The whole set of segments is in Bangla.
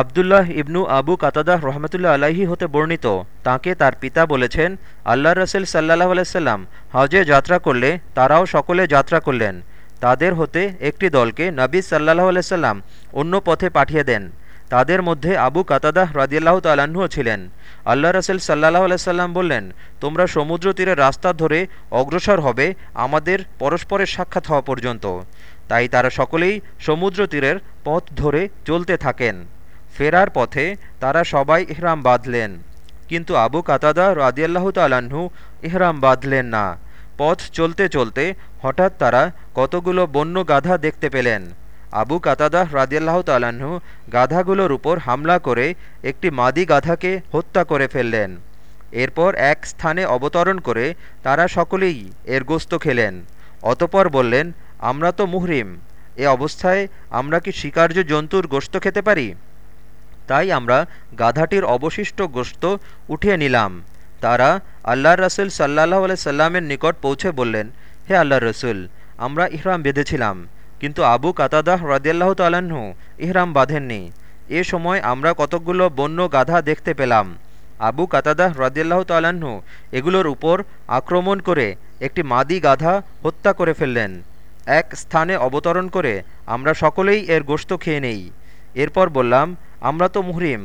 আবদুল্লাহ ইবনু আবু কাতাদাহ রহমতুল্লা আলাহি হতে বর্ণিত। তাকে তার পিতা বলেছেন আল্লাহ রসুল সাল্লাহ আলাইসাল্লাম হজে যাত্রা করলে তারাও সকলে যাত্রা করলেন। তাদের হতে একটি দলকে নবী সাল্লাহ আলাইসাল্লাম অন্য পথে পাঠিয়ে দেন। তাদের মধ্যে আবু কাতাদাহ রাজিয়াল্লাহ তাল্লাহ্নও ছিলেন। আল্লাহ রসুল সাল্লাহ আলাইসাল্লাম বললেন, তোমরা সমুদ্র তীরে রাস্তা ধরে অগ্রসর হবে আমাদের পরস্পরের সাক্ষাৎ হওয়া পর্যন্ত। তাই তারা সকলেই সমুদ্র তীরের পথ ধরে চলতে থাকেন। ফেরার পথে তারা সবাই ইহরাম বাঁধলেন। কিন্তু আবু কাতাদা রাদিয়াল্লাহু তালাহু ইহরাম বাঁধলেন না। পথ চলতে চলতে হঠাৎ তারা কতগুলো বন্য গাধা দেখতে পেলেন। আবু কাতাদাহ রাদিয়াল্লাহ তালাহু গাধাগুলোর উপর হামলা করে একটি মাদি গাধাকে হত্যা করে ফেললেন। এরপর এক স্থানে অবতরণ করে তারা সকলেই এর গোস্ত খেলেন। অতপর বললেন, আমরা তো মুহরিম। এ অবস্থায় আমরা কি শিকার্য জন্তুর গোস্ত খেতে পারি? তাই আমরা গাধাটির অবশিষ্ট গোস্ত উঠিয়ে নিলাম। তারা আল্লাহ রসুল সাল্লাহ সাল্লামের নিকট পৌঁছে বললেন, হে আল্লাহ রসুল, আমরা ইহরাম বেঁধেছিলাম, কিন্তু আবু কাতাদাহ রদিয়াল্লাহ তালাহু ইহরাম বাঁধেননি। এ সময় আমরা কতকগুলো বন্য গাধা দেখতে পেলাম। আবু কাতাদাহ রদিয়াল্লাহ তালাহু এগুলোর উপর আক্রমণ করে একটি মাদি গাধা হত্যা করে ফেললেন। এক স্থানে অবতরণ করে আমরা সকলেই এর গোস্ত খেয়ে নেই। এরপর বললাম আমরা তো মুহরিম।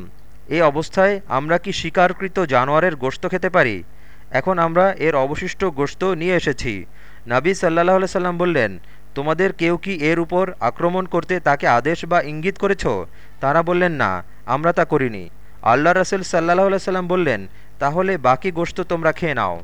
এই অবস্থায় আমরা কি শিকারকৃত জানোয়ারের গোস্ত খেতে পারি? এখন আমরা এর অবশিষ্ট গোস্ত নিয়ে এসেছি। নাবী সাল্লাহ সাল্লাম বললেন, তোমাদের কেউ কি এর উপর আক্রমণ করতে তাকে আদেশ বা ইঙ্গিত করেছ? তারা বললেন, না, আমরা তা করিনি। আল্লাহ রসুল সাল্লাহ সাল্লাম বললেন, তাহলে বাকি গোস্ত তোমরা খেয়ে নাও।